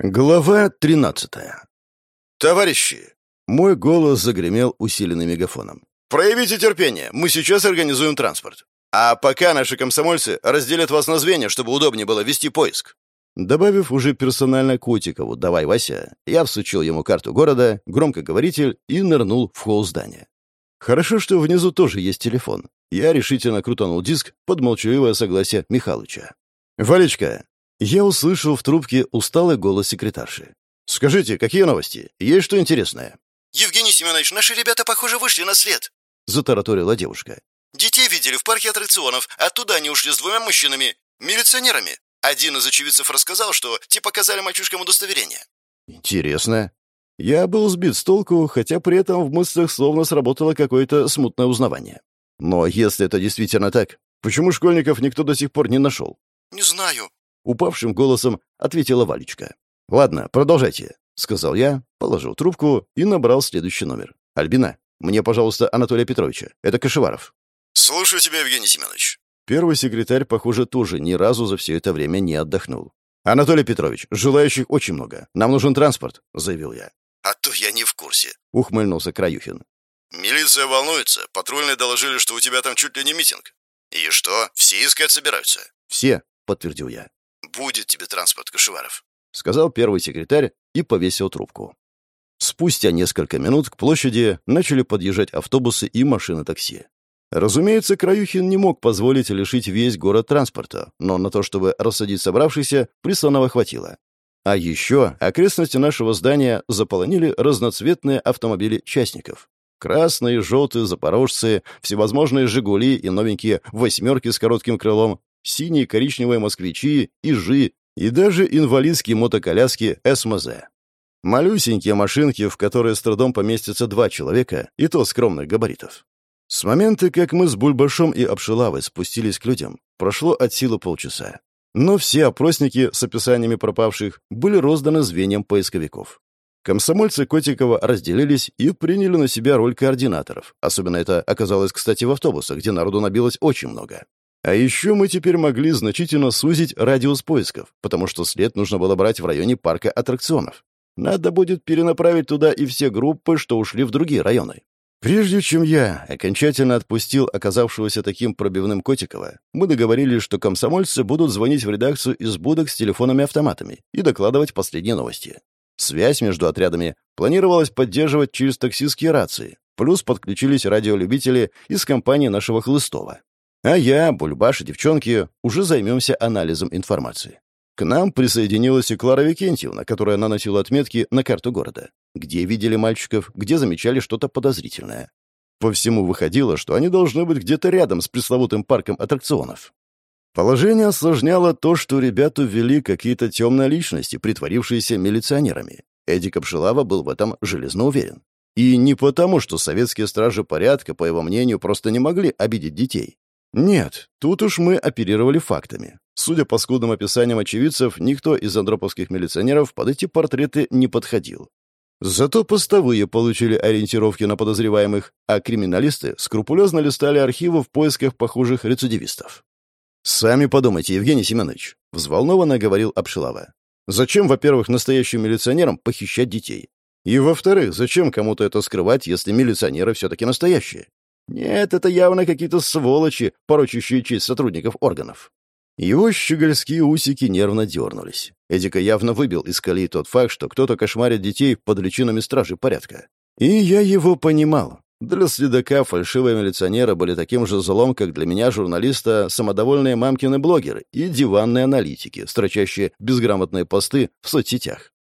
Глава 13. Товарищи, мой голос загремел усиленным мегафоном. Проявите терпение, мы сейчас организуем транспорт. А пока наши комсомольцы разделят вас на звенья, чтобы удобнее было вести поиск. Добавив уже персонально Котикову «давай, Вася», я всучил ему карту города, громкоговоритель и нырнул в холл здания. Хорошо, что внизу тоже есть телефон. Я решительно крутанул диск под молчаливое согласие Михалыча. «Валечка, я услышал в трубке усталый голос секретарши. «Скажите, какие новости? Есть что интересное?» «Евгений Семенович, наши ребята, похоже, вышли на след», — затараторила девушка. «Детей видели в парке аттракционов. Оттуда они ушли с двумя мужчинами, милиционерами. Один из очевидцев рассказал, что те показали мальчишкам удостоверение». «Интересно». Я был сбит с толку, хотя при этом в мыслях словно сработало какое-то смутное узнавание. Но если это действительно так, почему школьников никто до сих пор не нашел? «Не знаю», упавшим голосом ответила Валечка. «Ладно, продолжайте», — сказал я, положил трубку и набрал следующий номер. «Альбина, мне, пожалуйста, Анатолия Петровича. Это Кашеваров». «Слушаю тебя, Евгений Семенович». Первый секретарь, похоже, тоже ни разу за все это время не отдохнул. «Анатолий Петрович, желающих очень много. Нам нужен транспорт», — заявил я. «А то я не в курсе», — ухмыльнулся Краюхин. «Милиция волнуется. Патрульные доложили, что у тебя там чуть ли не митинг. И что, все искать собираются?» «Все», — подтвердил я. «Будет тебе транспорт, Кашеваров», — сказал первый секретарь и повесил трубку. Спустя несколько минут к площади начали подъезжать автобусы и машины такси. Разумеется, Краюхин не мог позволить лишить весь город транспорта, но на то, чтобы рассадить собравшихся, присланного хватило. А еще окрестности нашего здания заполонили разноцветные автомобили частников. Красные, желтые, запорожцы, всевозможные «Жигули» и новенькие «восьмерки» с коротким крылом, синие коричневые москвичи, ижи и даже инвалидские мотоколяски СМЗ. Малюсенькие машинки, в которые с трудом поместятся два человека, и то скромных габаритов. С момента, как мы с Бульбашом и Обшилавой спустились к людям, прошло от силы полчаса. Но все опросники с описаниями пропавших были розданы звеньям поисковиков. Комсомольцы Котикова разделились и приняли на себя роль координаторов. Особенно это оказалось, кстати, в автобусах, где народу набилось очень много. А еще мы теперь могли значительно сузить радиус поисков, потому что след нужно было брать в районе парка аттракционов. Надо будет перенаправить туда и все группы, что ушли в другие районы. Прежде чем я окончательно отпустил оказавшегося таким пробивным Котикова, мы договорились, что комсомольцы будут звонить в редакцию из будок с телефонами-автоматами и докладывать последние новости. Связь между отрядами планировалось поддерживать через таксистские рации, плюс подключились радиолюбители из компании нашего Хлыстова. А я, Бульбаш и девчонки уже займемся анализом информации. К нам присоединилась и Клара Викентьевна, которая наносила отметки на карту города. Где видели мальчиков, где замечали что-то подозрительное. По всему выходило, что они должны быть где-то рядом с пресловутым парком аттракционов. Положение осложняло то, что ребяту ввели какие-то темные личности, притворившиеся милиционерами. Эдик Обшилава был в этом железно уверен. И не потому, что советские стражи порядка, по его мнению, просто не могли обидеть детей. Нет, тут уж мы оперировали фактами. Судя по скудным описаниям очевидцев, никто из андроповских милиционеров под эти портреты не подходил. Зато постовые получили ориентировки на подозреваемых, а криминалисты скрупулезно листали архивы в поисках похожих рецидивистов. «Сами подумайте, Евгений Семенович», — взволнованно говорил Обшилава. «Зачем, во-первых, настоящим милиционерам похищать детей? И, во-вторых, зачем кому-то это скрывать, если милиционеры все-таки настоящие? Нет, это явно какие-то сволочи, порочащие честь сотрудников органов. Его щегольские усики нервно дернулись. Эдика явно выбил из колеи тот факт, что кто-то кошмарит детей под личинами стражи порядка. И я его понимал. Для следака фальшивые милиционеры были таким же злом, как для меня, журналиста, самодовольные мамкины блогеры и диванные аналитики, строчащие безграмотные посты в соцсетях.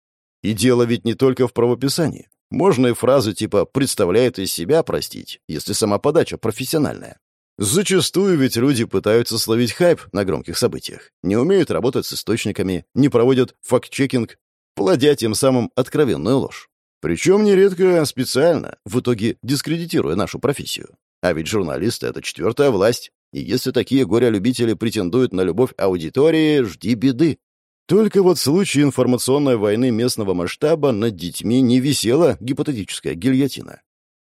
И дело ведь не только в правописании. Можно и фразы типа «представляет из себя» простить, если сама подача профессиональная. Зачастую ведь люди пытаются словить хайп на громких событиях, не умеют работать с источниками, не проводят факт-чекинг, плодя тем самым откровенную ложь. Причем нередко специально, в итоге дискредитируя нашу профессию. А ведь журналисты — это четвертая власть, и если такие горе-любители претендуют на любовь аудитории, жди беды. Только вот в случае информационной войны местного масштаба над детьми не висела гипотетическая гильотина.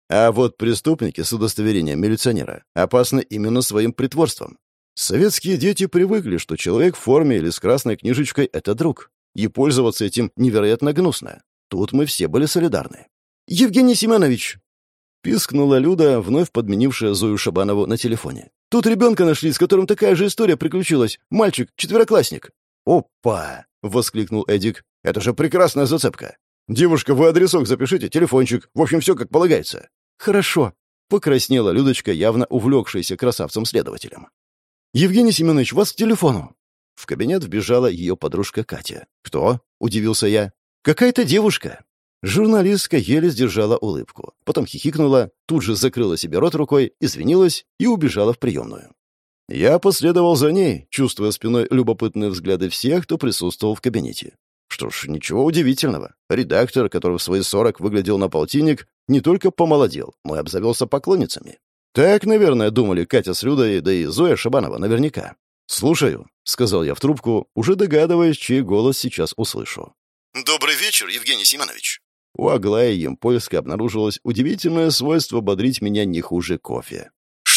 А вот преступники с удостоверением милиционера опасны именно своим притворством. Советские дети привыкли, что человек в форме или с красной книжечкой — это друг. и пользоваться этим невероятно гнусно. Тут мы все были солидарны. «Евгений Семенович!» Пискнула Люда, вновь подменившая Зою Шабанову на телефоне. «Тут ребенка нашли, с которым такая же история приключилась. Мальчик, четвероклассник». «Опа!» — воскликнул Эдик. «Это же прекрасная зацепка. Девушка, вы адресок запишите, телефончик. В общем, все как полагается». «Хорошо», — покраснела Людочка, явно увлекшаяся красавцем-следователем. «Евгений Семенович, вас к телефону». В кабинет вбежала ее подружка Катя. «Кто?» — удивился я. «Какая-то девушка». Журналистка еле сдержала улыбку. Потом хихикнула, тут же закрыла себе рот рукой, извинилась и убежала в приемную. Я последовал за ней, чувствуя спиной любопытные взгляды всех, кто присутствовал в кабинете. Что ж, ничего удивительного. Редактор, который в свои сорок выглядел на полтинник, не только помолодел, но и обзавелся поклонницами. Так, наверное, думали Катя с Людой, да и Зоя Шабанова наверняка. «Слушаю», — сказал я в трубку, уже догадываясь, чей голос сейчас услышу. «Добрый вечер, Евгений Семенович». У Аглаи Емпольской обнаружилось удивительное свойство бодрить меня не хуже кофе.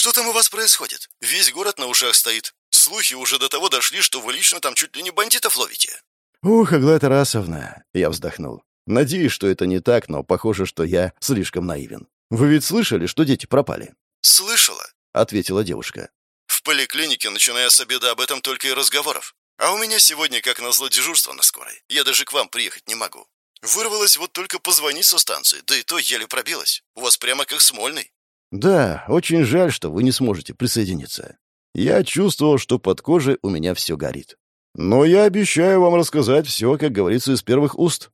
«Что там у вас происходит? Весь город на ушах стоит. Слухи уже до того дошли, что вы лично там чуть ли не бандитов ловите». «Ух, Аглая Тарасовна!» — я вздохнул. «Надеюсь, что это не так, но похоже, что я слишком наивен. Вы ведь слышали, что дети пропали?» «Слышала», — ответила девушка. «В поликлинике, начиная с обеда, об этом только и разговоров. А у меня сегодня, как назло, дежурство на скорой. Я даже к вам приехать не могу. Вырвалась вот только позвонить со станции, да и то еле пробилась. У вас прямо как Смольный». «Да, очень жаль, что вы не сможете присоединиться. Я чувствовал, что под кожей у меня все горит. Но я обещаю вам рассказать все, как говорится, из первых уст».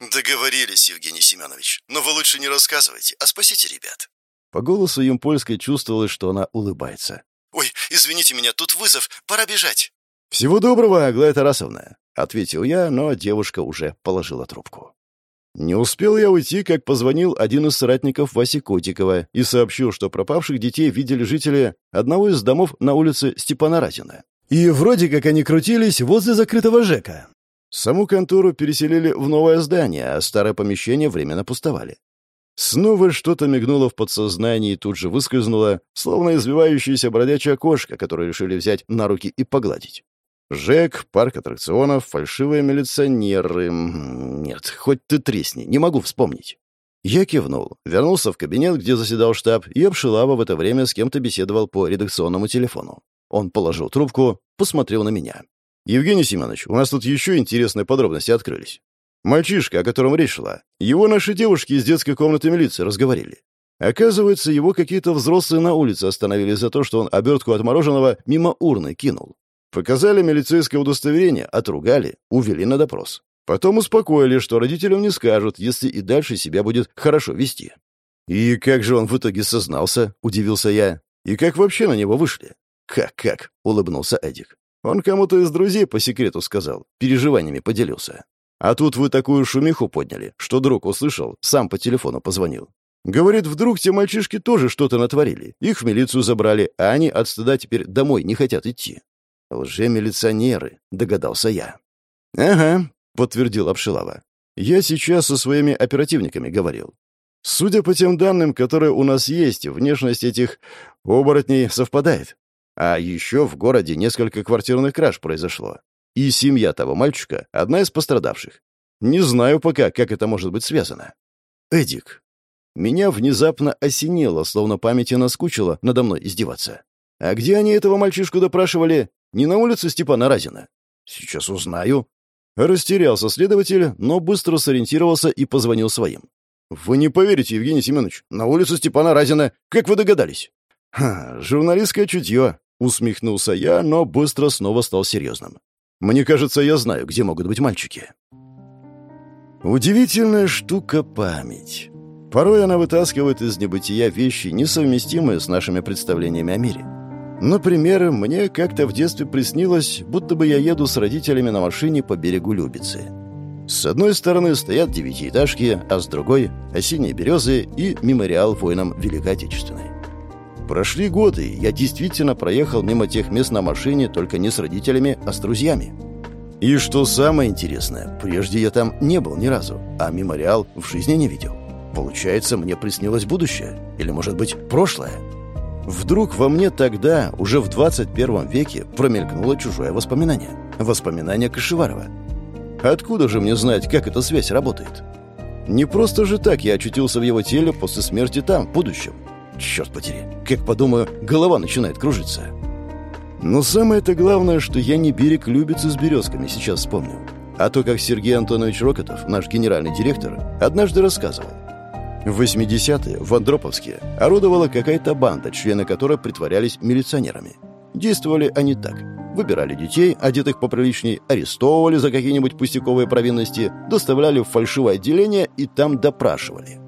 «Договорились, Евгений Семенович. Но вы лучше не рассказывайте, а спасите ребят». По голосу Юмпольской чувствовалось, что она улыбается. «Ой, извините меня, тут вызов, пора бежать». «Всего доброго, Аглая Тарасовна», — ответил я, но девушка уже положила трубку. Не успел я уйти, как позвонил один из соратников Васи Котикова и сообщил, что пропавших детей видели жители одного из домов на улице Степана Разина. И вроде как они крутились возле закрытого ЖЭКа. Саму контору переселили в новое здание, а старое помещение временно пустовали. Снова что-то мигнуло в подсознании и тут же выскользнуло, словно извивающаяся бродячая кошка, которую решили взять на руки и погладить. ЖЭК, парк аттракционов, фальшивые милиционеры... Нет, хоть ты тресни, не могу вспомнить. Я кивнул, вернулся в кабинет, где заседал штаб, и Обшилава в это время с кем-то беседовал по редакционному телефону. Он положил трубку, посмотрел на меня. «Евгений Семенович, у нас тут еще интересные подробности открылись. Мальчишка, о котором речь шла, его наши девушки из детской комнаты милиции разговорили. Оказывается, его какие-то взрослые на улице остановили за то, что он обертку от мороженого мимо урны кинул. Показали милицейское удостоверение, отругали, увели на допрос. Потом успокоили, что родителям не скажут, если и дальше себя будет хорошо вести. «И как же он в итоге сознался?» — удивился я. «И как вообще на него вышли?» «Как-как?» — улыбнулся Эдик. «Он кому-то из друзей по секрету сказал, переживаниями поделился. А тут вы такую шумиху подняли, что друг услышал, сам по телефону позвонил. Говорит, вдруг те мальчишки тоже что-то натворили, их в милицию забрали, а они от стыда теперь домой не хотят идти. «Лжемилиционеры», — догадался я. «Ага», — подтвердил Обшилава. «Я сейчас со своими оперативниками говорил. Судя по тем данным, которые у нас есть, внешность этих оборотней совпадает. А еще в городе несколько квартирных краж произошло. И семья того мальчика — одна из пострадавших. Не знаю пока, как это может быть связано. Эдик. Меня внезапно осенило, словно памяти наскучило надо мной издеваться. А где они этого мальчишку допрашивали? Не на улице Степана Разина? Сейчас узнаю. Растерялся следователь, но быстро сориентировался и позвонил своим. «Вы не поверите, Евгений Семенович, на улице Степана Разина. Как вы догадались?» «Ха, журналистское чутье», — усмехнулся я, но быстро снова стал серьезным. «Мне кажется, я знаю, где могут быть мальчики». Удивительная штука память. Порой она вытаскивает из небытия вещи, несовместимые с нашими представлениями о мире. Например, мне как-то в детстве приснилось, будто бы я еду с родителями на машине по берегу Любицы. С одной стороны стоят девятиэтажки, а с другой — осенние березы и мемориал воинам Великой Отечественной. Прошли годы, я действительно проехал мимо тех мест на машине, только не с родителями, а с друзьями. И что самое интересное, прежде я там не был ни разу, а мемориал в жизни не видел. Получается, мне приснилось будущее? Или, может быть, прошлое? Вдруг во мне тогда, уже в 21 веке, промелькнуло чужое воспоминание. Воспоминание Кашеварова. Откуда же мне знать, как эта связь работает? Не просто же так я очутился в его теле после смерти там, в будущем. Черт потери, как подумаю, голова начинает кружиться. Но самое-то главное, что я не берег любицы с березками, сейчас вспомнил. А то, как Сергей Антонович Рокотов, наш генеральный директор, однажды рассказывал. В 80-е в Андроповске орудовала какая-то банда, члены которой притворялись милиционерами. Действовали они так. Выбирали детей, одетых поприличней, арестовывали за какие-нибудь пустяковые провинности, доставляли в фальшивое отделение и там допрашивали.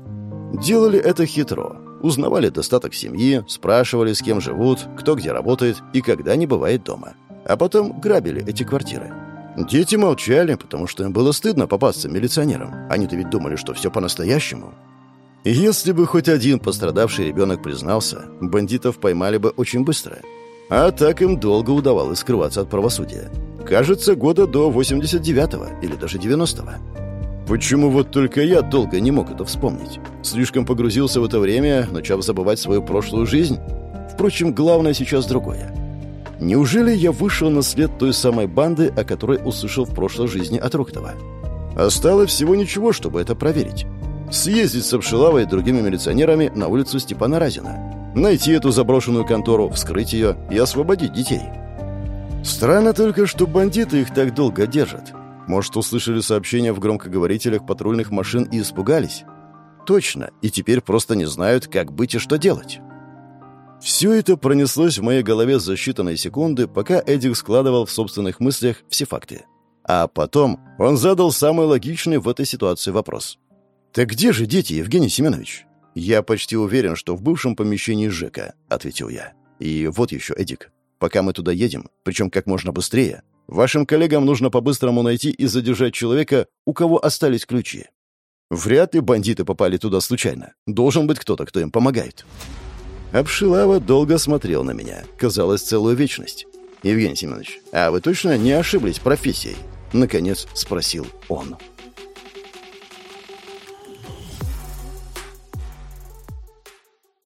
Делали это хитро. Узнавали достаток семьи, спрашивали, с кем живут, кто где работает и когда не бывает дома. А потом грабили эти квартиры. Дети молчали, потому что им было стыдно попасться милиционерам. Они-то ведь думали, что все по-настоящему. Если бы хоть один пострадавший ребенок признался, бандитов поймали бы очень быстро. А так им долго удавалось скрываться от правосудия. Кажется, года до 89-го или даже 90-го. Почему вот только я долго не мог это вспомнить? Слишком погрузился в это время, начав забывать свою прошлую жизнь? Впрочем, главное сейчас другое. Неужели я вышел на след той самой банды, о которой услышал в прошлой жизни от Рухтова? Осталось всего ничего, чтобы это проверить съездить с Обшилавой и другими милиционерами на улицу Степана Разина, найти эту заброшенную контору, вскрыть ее и освободить детей. Странно только, что бандиты их так долго держат. Может, услышали сообщения в громкоговорителях патрульных машин и испугались? Точно, и теперь просто не знают, как быть и что делать. Все это пронеслось в моей голове за считанные секунды, пока Эдик складывал в собственных мыслях все факты. А потом он задал самый логичный в этой ситуации вопрос. «Так где же дети, Евгений Семенович?» «Я почти уверен, что в бывшем помещении ЖЭКа», — ответил я. «И вот еще, Эдик, пока мы туда едем, причем как можно быстрее, вашим коллегам нужно по-быстрому найти и задержать человека, у кого остались ключи. Вряд ли бандиты попали туда случайно. Должен быть кто-то, кто им помогает». Обшилава долго смотрел на меня. Казалось, целую вечность. «Евгений Семенович, а вы точно не ошиблись профессией?» Наконец спросил он.